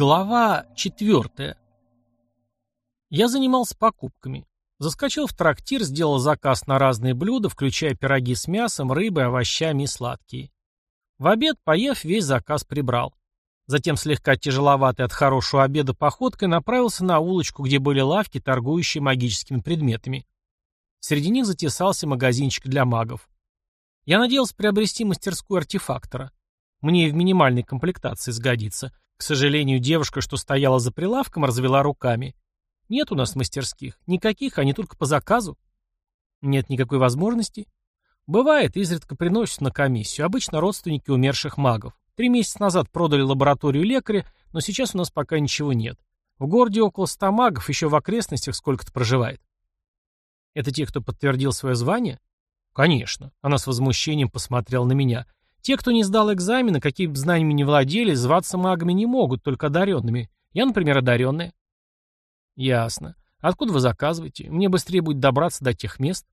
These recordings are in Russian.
Глава четвертая. Я занимался покупками. Заскочил в трактир, сделал заказ на разные блюда, включая пироги с мясом, рыбой, овощами и сладкие. В обед, поев, весь заказ прибрал. Затем, слегка тяжеловатый от хорошего обеда походкой, направился на улочку, где были лавки, торгующие магическими предметами. Среди них затесался магазинчик для магов. Я надеялся приобрести мастерскую артефактора. Мне и в минимальной комплектации сгодится. К сожалению, девушка, что стояла за прилавком, развела руками. Нет у нас мастерских. Никаких, они только по заказу. Нет никакой возможности. Бывает, изредка приносят на комиссию. Обычно родственники умерших магов. Три месяца назад продали лабораторию лекаря, но сейчас у нас пока ничего нет. В городе около ста магов, еще в окрестностях сколько-то проживает. Это те, кто подтвердил свое звание? Конечно. Она с возмущением посмотрела на меня. Те, кто не сдал экзамены, какие бы знаниями не владели, зваться магами не могут, только одаренными. Я, например, одаренная. Ясно. Откуда вы заказываете? Мне быстрее будет добраться до тех мест.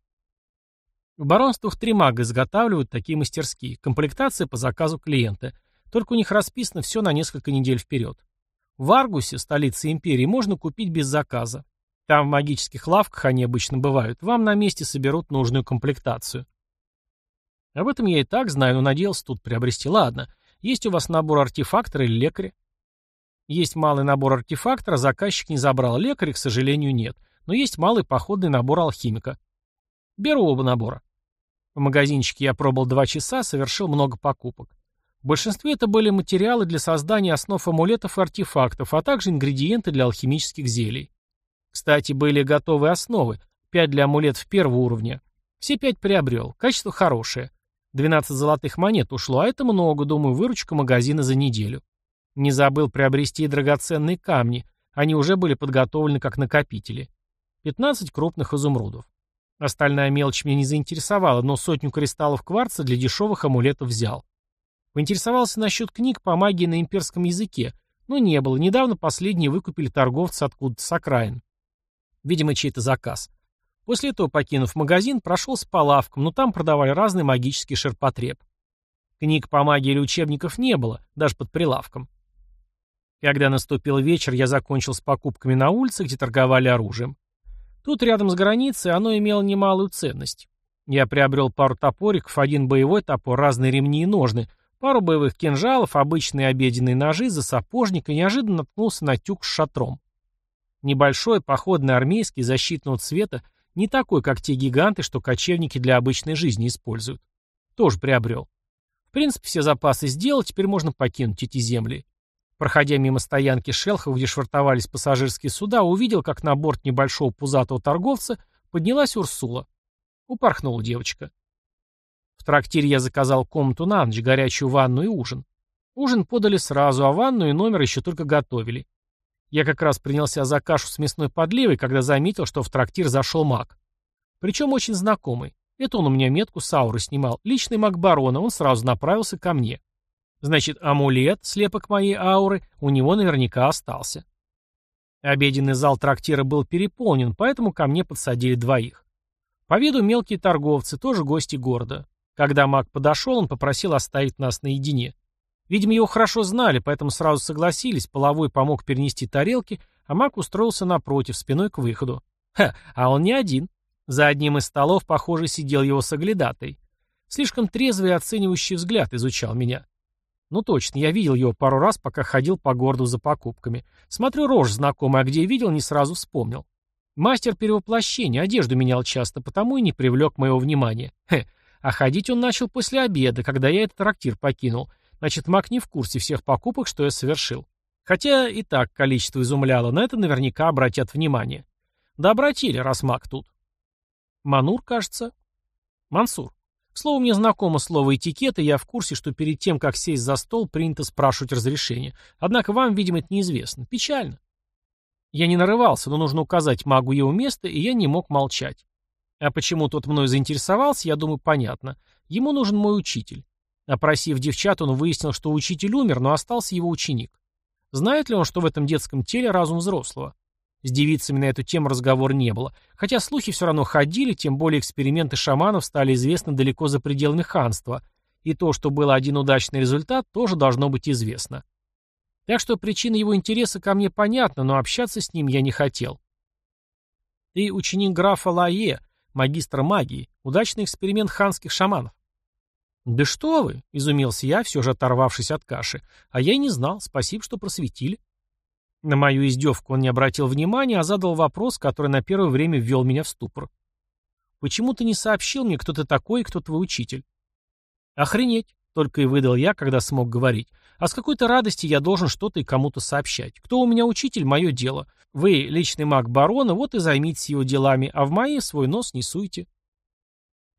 В баронствах три мага изготавливают такие мастерские. Комплектация по заказу клиента. Только у них расписано все на несколько недель вперед. В Аргусе, столице империи, можно купить без заказа. Там в магических лавках они обычно бывают. Вам на месте соберут нужную комплектацию. Об этом я и так знаю, но надеялся тут приобрести. Ладно, есть у вас набор артефактора или лекаря? Есть малый набор артефактора, заказчик не забрал. Лекаря, к сожалению, нет. Но есть малый походный набор алхимика. Беру оба набора. В магазинчике я пробыл два часа, совершил много покупок. В большинстве это были материалы для создания основ амулетов и артефактов, а также ингредиенты для алхимических зелий. Кстати, были готовые основы, 5 для амулетов первого уровня. Все пять приобрел, качество хорошее. 12 золотых монет ушло, а это много, думаю, выручка магазина за неделю. Не забыл приобрести и драгоценные камни, они уже были подготовлены как накопители. 15 крупных изумрудов. Остальная мелочь меня не заинтересовала, но сотню кристаллов кварца для дешевых амулетов взял. Поинтересовался насчет книг по магии на имперском языке, но не было, недавно последние выкупили торговцы откуда-то с окраин. Видимо, чей-то заказ. После этого, покинув магазин, прошелся по лавкам, но там продавали разный магический ширпотреб. Книг по магии или учебников не было, даже под прилавком. Когда наступил вечер, я закончил с покупками на улице, где торговали оружием. Тут, рядом с границей, оно имело немалую ценность. Я приобрел пару топориков, один боевой топор, разные ремни и ножны, пару боевых кинжалов, обычные обеденные ножи, за сапожник и неожиданно наткнулся на тюк с шатром. Небольшой, походный армейский, защитного цвета, не такой, как те гиганты, что кочевники для обычной жизни используют. Тоже приобрел. В принципе, все запасы сделал, теперь можно покинуть эти земли. Проходя мимо стоянки шелхов, где швартовались пассажирские суда, увидел, как на борт небольшого пузатого торговца поднялась Урсула. Упорхнула девочка. В трактире я заказал комнату на ночь, горячую ванну и ужин. Ужин подали сразу, а ванну и номер еще только готовили. Я как раз принялся за кашу с мясной подливой, когда заметил, что в трактир зашел маг. Причем очень знакомый. Это он у меня метку с ауры снимал. Личный маг барона, он сразу направился ко мне. Значит, амулет, слепок моей ауры, у него наверняка остался. Обеденный зал трактира был переполнен, поэтому ко мне подсадили двоих. По виду мелкие торговцы, тоже гости города. Когда маг подошел, он попросил оставить нас наедине. Видимо, его хорошо знали, поэтому сразу согласились, половой помог перенести тарелки, а маг устроился напротив, спиной к выходу. Ха, а он не один. За одним из столов, похоже, сидел его соглядатой. Слишком трезвый и оценивающий взгляд изучал меня. Ну точно, я видел его пару раз, пока ходил по городу за покупками. Смотрю, рожь знакомая, а где видел, не сразу вспомнил. Мастер перевоплощения, одежду менял часто, потому и не привлек моего внимания. Хе, а ходить он начал после обеда, когда я этот трактир покинул. Значит, маг не в курсе всех покупок, что я совершил. Хотя и так количество изумляло, на это наверняка обратят внимание. Да обратили, раз маг тут. Манур, кажется. Мансур. К слову, мне знакомо слово этикет, и я в курсе, что перед тем, как сесть за стол, принято спрашивать разрешение. Однако вам, видимо, это неизвестно. Печально. Я не нарывался, но нужно указать магу его место, и я не мог молчать. А почему тот мной заинтересовался, я думаю, понятно. Ему нужен мой учитель. Опросив девчат, он выяснил, что учитель умер, но остался его ученик. Знает ли он, что в этом детском теле разум взрослого? С девицами на эту тему разговор не было, хотя слухи все равно ходили, тем более эксперименты шаманов стали известны далеко за пределами ханства, и то, что был один удачный результат, тоже должно быть известно. Так что причина его интереса ко мне понятна, но общаться с ним я не хотел. Ты ученик графа Лае, магистра магии. Удачный эксперимент ханских шаманов. «Да что вы!» — изумился я, все же оторвавшись от каши. «А я и не знал. Спасибо, что просветили». На мою издевку он не обратил внимания, а задал вопрос, который на первое время ввел меня в ступор. «Почему ты не сообщил мне, кто ты такой и кто твой учитель?» «Охренеть!» — только и выдал я, когда смог говорить. «А с какой-то радости я должен что-то и кому-то сообщать. Кто у меня учитель — мое дело. Вы личный маг барона, вот и займитесь его делами, а в мои свой нос не суйте».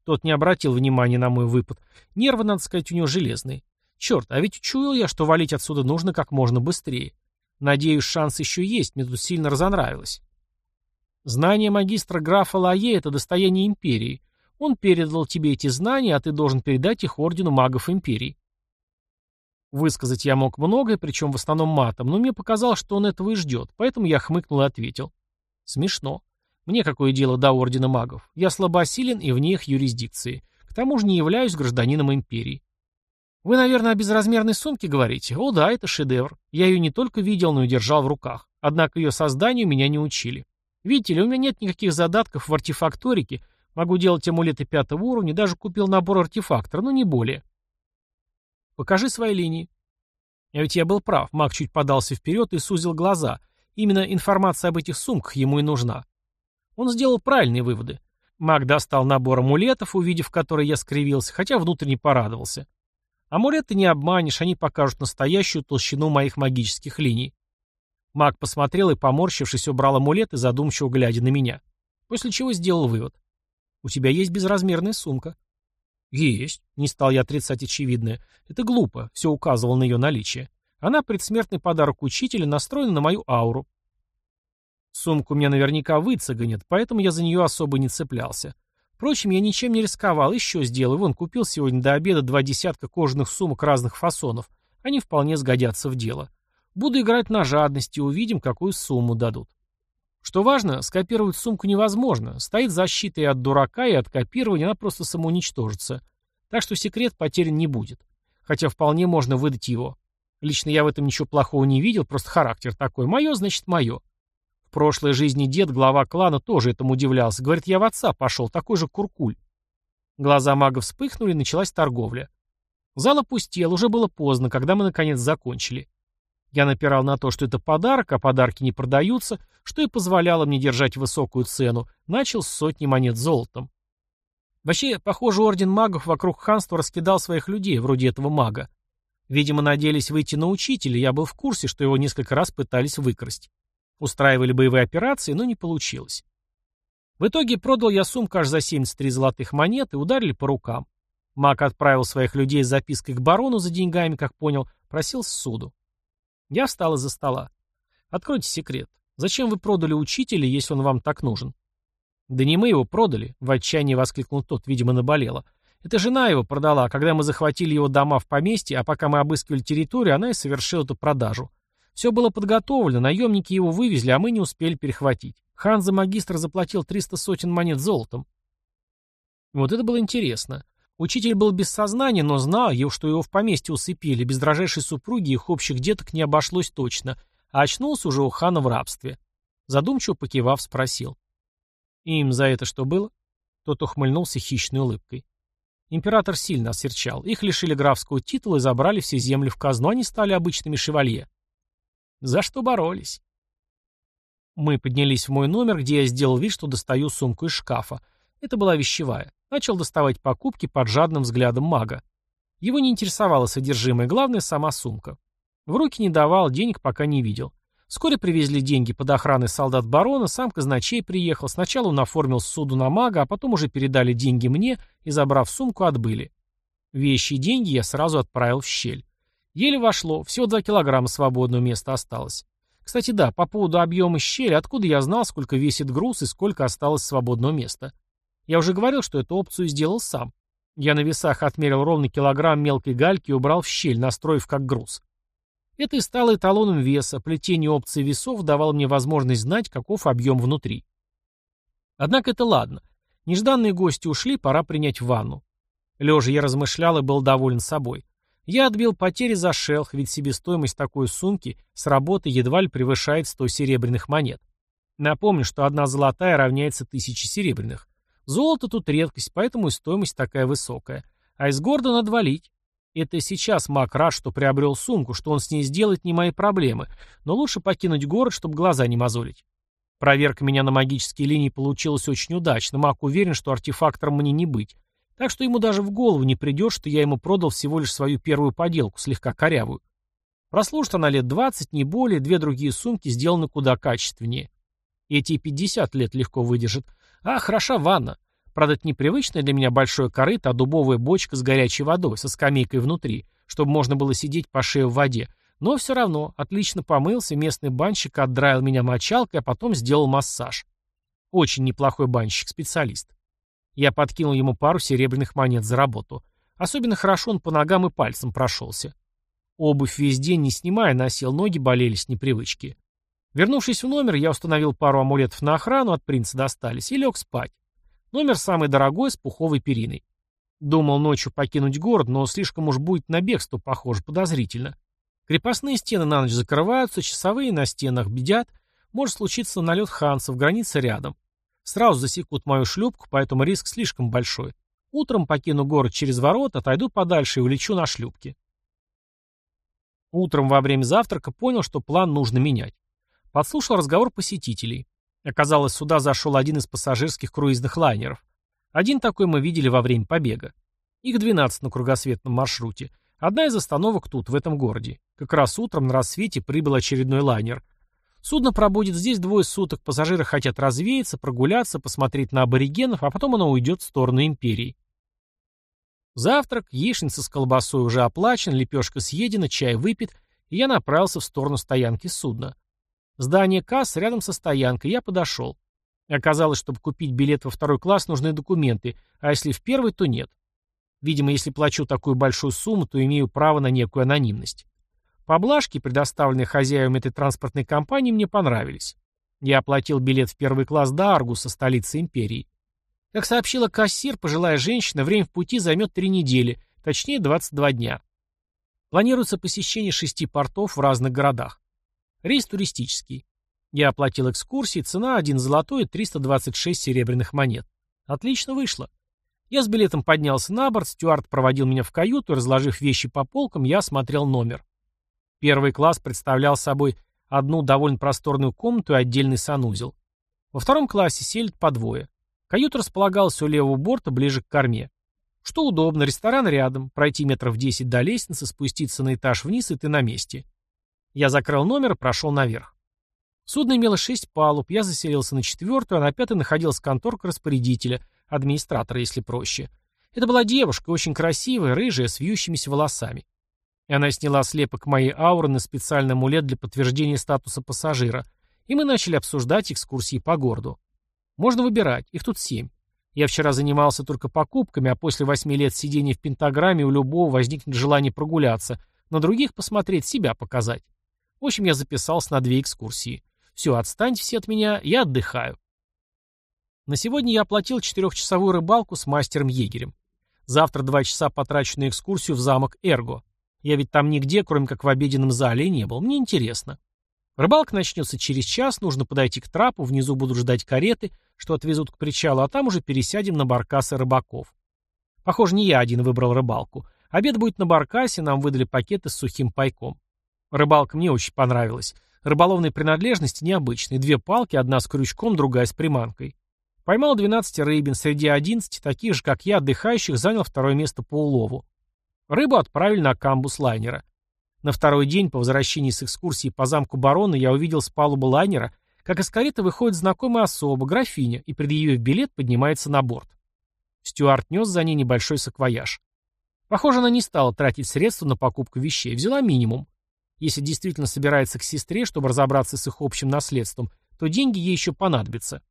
Тот не обратил внимания на мой выпад. Нервы, надо сказать, у него железные. Черт, а ведь чуял я, что валить отсюда нужно как можно быстрее. Надеюсь, шанс еще есть, мне тут сильно разонравилось. Знание магистра графа Лае — это достояние империи. Он передал тебе эти знания, а ты должен передать их ордену магов империи. Высказать я мог многое, причем в основном матом, но мне показалось, что он этого и ждет, поэтому я хмыкнул и ответил. Смешно. Мне какое дело до Ордена Магов? Я слабосилен и вне их юрисдикции. К тому же не являюсь гражданином империи. Вы, наверное, о безразмерной сумке говорите? О да, это шедевр. Я ее не только видел, но и держал в руках. Однако ее созданию меня не учили. Видите ли, у меня нет никаких задатков в артефакторике. Могу делать амулеты пятого уровня, даже купил набор артефактора, но не более. Покажи свои линии. А ведь я был прав. Маг чуть подался вперед и сузил глаза. Именно информация об этих сумках ему и нужна. Он сделал правильные выводы. Маг достал набор амулетов, увидев который я скривился, хотя внутренне порадовался. Амулеты не обманешь, они покажут настоящую толщину моих магических линий. Маг посмотрел и, поморщившись, убрал амулет и задумчиво глядя на меня. После чего сделал вывод. «У тебя есть безразмерная сумка». «Есть», — не стал я отрицать очевидное. «Это глупо», — все указывало на ее наличие. Она предсмертный подарок учителя, настроена на мою ауру. Сумку мне наверняка выцеганят, поэтому я за нее особо не цеплялся. Впрочем, я ничем не рисковал, еще сделаю. Вон, купил сегодня до обеда два десятка кожаных сумок разных фасонов. Они вполне сгодятся в дело. Буду играть на жадности, увидим, какую сумму дадут. Что важно, скопировать сумку невозможно. Стоит защита и от дурака, и от копирования, она просто самоуничтожится. Так что секрет потерян не будет. Хотя вполне можно выдать его. Лично я в этом ничего плохого не видел, просто характер такой. Мое, значит, мое. Прошлой жизни дед, глава клана, тоже этому удивлялся. Говорит, я в отца пошел, такой же куркуль. Глаза мага вспыхнули, началась торговля. Зал опустел, уже было поздно, когда мы наконец закончили. Я напирал на то, что это подарок, а подарки не продаются, что и позволяло мне держать высокую цену, начал с сотни монет золотом. Вообще, похоже, орден магов вокруг ханства раскидал своих людей, вроде этого мага. Видимо, надеялись выйти на учителя, я был в курсе, что его несколько раз пытались выкрасть. Устраивали боевые операции, но не получилось. В итоге продал я сумку аж за 73 золотых монет и ударили по рукам. Мак отправил своих людей с запиской к барону за деньгами, как понял, просил с суду. Я встал из-за стола. Откройте секрет. Зачем вы продали учителя, если он вам так нужен? Да не мы его продали, в отчаянии воскликнул тот, видимо, наболело. Это жена его продала, когда мы захватили его дома в поместье, а пока мы обыскивали территорию, она и совершила эту продажу. Все было подготовлено, наемники его вывезли, а мы не успели перехватить. Хан за магистра заплатил 300 сотен монет золотом. Вот это было интересно. Учитель был без сознания, но знал, что его в поместье усыпили, без дрожайшей супруги их общих деток не обошлось точно, а очнулся уже у хана в рабстве. Задумчиво покивав, спросил. «Им за это что было?» Тот ухмыльнулся хищной улыбкой. Император сильно осерчал. Их лишили графского титула и забрали все земли в казну, они стали обычными шевалье. За что боролись? Мы поднялись в мой номер, где я сделал вид, что достаю сумку из шкафа. Это была вещевая. Начал доставать покупки под жадным взглядом мага. Его не интересовало содержимое, главное сама сумка. В руки не давал, денег пока не видел. Вскоре привезли деньги под охраной солдат барона, сам казначей приехал. Сначала он оформил суду на мага, а потом уже передали деньги мне и, забрав сумку, отбыли. Вещи и деньги я сразу отправил в щель. Еле вошло, всего 2 килограмма свободного места осталось. Кстати, да, по поводу объема щели, откуда я знал, сколько весит груз и сколько осталось свободного места. Я уже говорил, что эту опцию сделал сам. Я на весах отмерил ровно килограмм мелкой гальки и убрал в щель, настроив как груз. Это и стало эталоном веса, плетение опции весов давало мне возможность знать, каков объем внутри. Однако это ладно. Нежданные гости ушли, пора принять ванну. Лежа я размышлял и был доволен собой. Я отбил потери за шелх, ведь себестоимость такой сумки с работы едва ли превышает 100 серебряных монет. Напомню, что одна золотая равняется тысяче серебряных. Золото тут редкость, поэтому и стоимость такая высокая. А из города надо валить. Это сейчас маг рад, что приобрел сумку, что он с ней сделает не мои проблемы, но лучше покинуть город, чтобы глаза не мозолить. Проверка меня на магические линии получилась очень удачно. Маг уверен, что артефактором мне не быть. Так что ему даже в голову не придет, что я ему продал всего лишь свою первую поделку, слегка корявую. Прослужит она лет 20, не более, две другие сумки сделаны куда качественнее. Эти и 50 лет легко выдержат. А, хороша ванна. Правда, это непривычная для меня большое корыто, а дубовая бочка с горячей водой, со скамейкой внутри, чтобы можно было сидеть по шее в воде. Но все равно, отлично помылся, местный банщик отдраил меня мочалкой, а потом сделал массаж. Очень неплохой банщик-специалист. Я подкинул ему пару серебряных монет за работу. Особенно хорошо он по ногам и пальцам прошелся. Обувь весь день не снимая носил, ноги болели с непривычки. Вернувшись в номер, я установил пару амулетов на охрану, от принца достались, и лег спать. Номер самый дорогой, с пуховой периной. Думал ночью покинуть город, но слишком уж будет на бегство похоже, подозрительно. Крепостные стены на ночь закрываются, часовые на стенах бедят, может случиться налет ханцев, граница рядом. Сразу засекут мою шлюпку, поэтому риск слишком большой. Утром покину город через ворота, отойду подальше и улечу на шлюпке. Утром во время завтрака понял, что план нужно менять. Подслушал разговор посетителей. Оказалось, сюда зашел один из пассажирских круизных лайнеров. Один такой мы видели во время побега. Их 12 на кругосветном маршруте. Одна из остановок тут, в этом городе. Как раз утром на рассвете прибыл очередной лайнер – Судно пробудет здесь двое суток, пассажиры хотят развеяться, прогуляться, посмотреть на аборигенов, а потом оно уйдет в сторону империи. Завтрак, яичница с колбасой уже оплачен, лепешка съедена, чай выпит, и я направился в сторону стоянки судна. Здание касс рядом со стоянкой, я подошел. Оказалось, чтобы купить билет во второй класс, нужны документы, а если в первый, то нет. Видимо, если плачу такую большую сумму, то имею право на некую анонимность. Поблажки, предоставленные хозяевам этой транспортной компании, мне понравились. Я оплатил билет в первый класс до Аргуса, столицы империи. Как сообщила кассир, пожилая женщина, время в пути займет три недели, точнее 22 дня. Планируется посещение шести портов в разных городах. Рейс туристический. Я оплатил экскурсии, цена 1 золотой и 326 серебряных монет. Отлично вышло. Я с билетом поднялся на борт, стюард проводил меня в каюту, разложив вещи по полкам, я осмотрел номер. Первый класс представлял собой одну довольно просторную комнату и отдельный санузел. Во втором классе селят по двое. Каюта располагалась у левого борта, ближе к корме. Что удобно, ресторан рядом, пройти метров 10 до лестницы, спуститься на этаж вниз, и ты на месте. Я закрыл номер и прошел наверх. Судно имело шесть палуб, я заселился на четвертую, а на пятой находилась конторка распорядителя, администратора, если проще. Это была девушка, очень красивая, рыжая, с вьющимися волосами. И она сняла слепок моей ауры на специальный амулет для подтверждения статуса пассажира, и мы начали обсуждать экскурсии по городу. Можно выбирать, их тут семь. Я вчера занимался только покупками, а после восьми лет сидения в пентаграмме у любого возникнет желание прогуляться, на других посмотреть, себя показать. В общем, я записался на две экскурсии. Все, отстаньте все от меня, я отдыхаю. На сегодня я оплатил четырехчасовую рыбалку с мастером-егерем. Завтра два часа потрачу на экскурсию в замок Эрго. Я ведь там нигде, кроме как в обеденном зале, не был. Мне интересно. Рыбалка начнется через час, нужно подойти к трапу, внизу будут ждать кареты, что отвезут к причалу, а там уже пересядем на баркасы рыбаков. Похоже, не я один выбрал рыбалку. Обед будет на баркасе, нам выдали пакеты с сухим пайком. Рыбалка мне очень понравилась. Рыболовные принадлежности необычные. Две палки, одна с крючком, другая с приманкой. Поймал 12 рыбин, среди 11 таких же, как я, отдыхающих, занял второе место по улову. Рыбу отправили на камбус лайнера. На второй день по возвращении с экскурсии по замку барона я увидел с палубы лайнера, как из кареты выходит знакомая особа, графиня, и, предъявив билет, поднимается на борт. Стюарт нес за ней небольшой саквояж. Похоже, она не стала тратить средства на покупку вещей, взяла минимум. Если действительно собирается к сестре, чтобы разобраться с их общим наследством, то деньги ей еще понадобятся.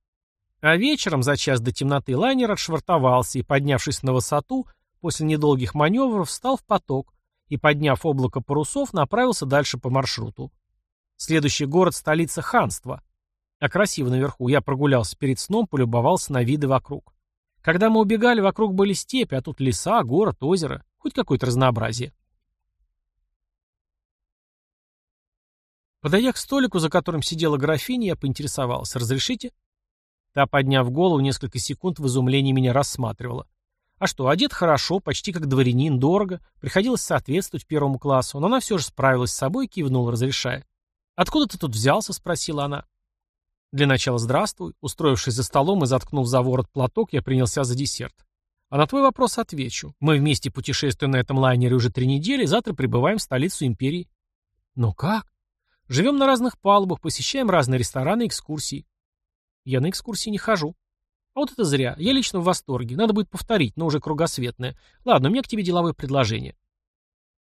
А вечером, за час до темноты, лайнер отшвартовался и, поднявшись на высоту, после недолгих маневров встал в поток и, подняв облако парусов, направился дальше по маршруту. Следующий город – столица ханства. А красиво наверху. Я прогулялся перед сном, полюбовался на виды вокруг. Когда мы убегали, вокруг были степи, а тут леса, город, озеро. Хоть какое-то разнообразие. Подойдя к столику, за которым сидела графиня, я поинтересовался. «Разрешите?» Та, подняв голову, несколько секунд в изумлении меня рассматривала. А что, одет хорошо, почти как дворянин, дорого, приходилось соответствовать первому классу, но она все же справилась с собой и кивнула, разрешая. «Откуда ты тут взялся?» — спросила она. Для начала здравствуй. Устроившись за столом и заткнув за ворот платок, я принялся за десерт. А на твой вопрос отвечу. Мы вместе путешествуем на этом лайнере уже три недели, завтра прибываем в столицу империи. Ну как? Живем на разных палубах, посещаем разные рестораны и экскурсии. Я на экскурсии не хожу. А вот это зря. Я лично в восторге. Надо будет повторить, но уже кругосветное. Ладно, у меня к тебе деловое предложение.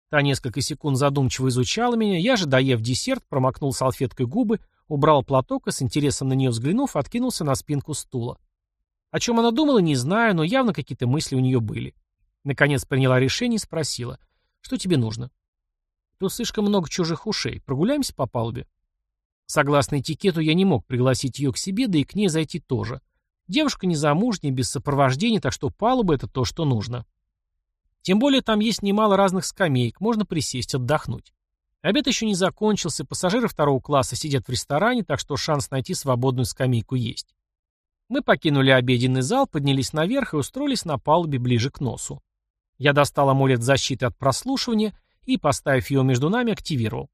Та несколько секунд задумчиво изучала меня, я же, доев десерт, промокнул салфеткой губы, убрал платок и, с интересом на нее взглянув, откинулся на спинку стула. О чем она думала, не знаю, но явно какие-то мысли у нее были. Наконец приняла решение и спросила, что тебе нужно? Тут слишком много чужих ушей. Прогуляемся по палубе? Согласно этикету, я не мог пригласить ее к себе, да и к ней зайти тоже. Девушка незамужняя, без сопровождения, так что палуба — это то, что нужно. Тем более там есть немало разных скамеек, можно присесть, отдохнуть. Обед еще не закончился, пассажиры второго класса сидят в ресторане, так что шанс найти свободную скамейку есть. Мы покинули обеденный зал, поднялись наверх и устроились на палубе ближе к носу. Я достал амулет защиты от прослушивания и, поставив его между нами, активировал.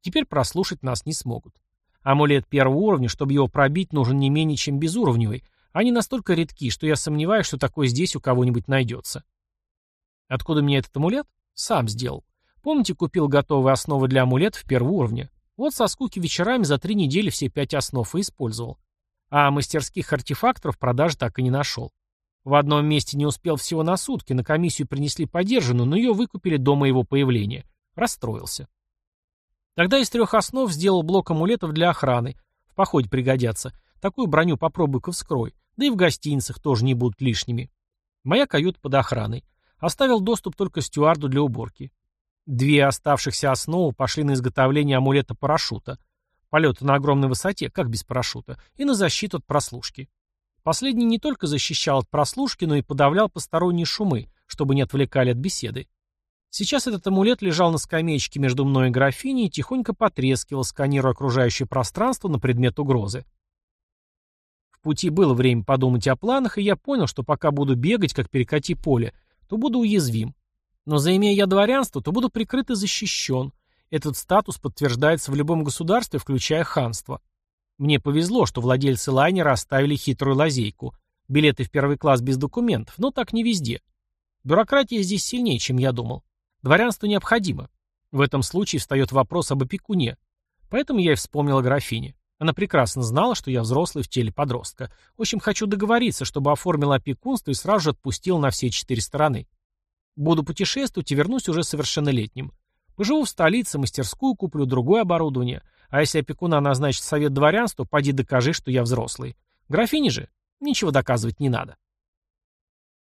Теперь прослушать нас не смогут. Амулет первого уровня, чтобы его пробить, нужен не менее чем безуровневый. Они настолько редки, что я сомневаюсь, что такой здесь у кого-нибудь найдется. Откуда мне этот амулет? Сам сделал. Помните, купил готовые основы для амулетов первого уровня? Вот со скуки вечерами за три недели все пять основ и использовал. А мастерских артефакторов продаж так и не нашел. В одном месте не успел всего на сутки, на комиссию принесли подержанную, но ее выкупили до моего появления. Расстроился. Тогда из трех основ сделал блок амулетов для охраны. В походе пригодятся. Такую броню попробуй-ка вскрой. Да и в гостиницах тоже не будут лишними. Моя каюта под охраной. Оставил доступ только стюарду для уборки. Две оставшихся основы пошли на изготовление амулета парашюта. Полета на огромной высоте, как без парашюта, и на защиту от прослушки. Последний не только защищал от прослушки, но и подавлял посторонние шумы, чтобы не отвлекали от беседы. Сейчас этот амулет лежал на скамеечке между мной и графиней и тихонько потрескивал, сканируя окружающее пространство на предмет угрозы. Пути было время подумать о планах, и я понял, что пока буду бегать, как перекати поле, то буду уязвим. Но заимея я дворянство, то буду прикрыт и защищен. Этот статус подтверждается в любом государстве, включая ханство. Мне повезло, что владельцы лайнера оставили хитрую лазейку. Билеты в первый класс без документов, но так не везде. Бюрократия здесь сильнее, чем я думал. Дворянство необходимо. В этом случае встает вопрос об опекуне. Поэтому я и вспомнил о графине. Она прекрасно знала, что я взрослый в теле подростка. В общем, хочу договориться, чтобы оформила опекунство и сразу же отпустил на все четыре стороны. Буду путешествовать и вернусь уже совершеннолетним. Поживу в столице, мастерскую куплю, другое оборудование. А если опекуна назначит совет дворянства, поди докажи, что я взрослый. Графине же ничего доказывать не надо.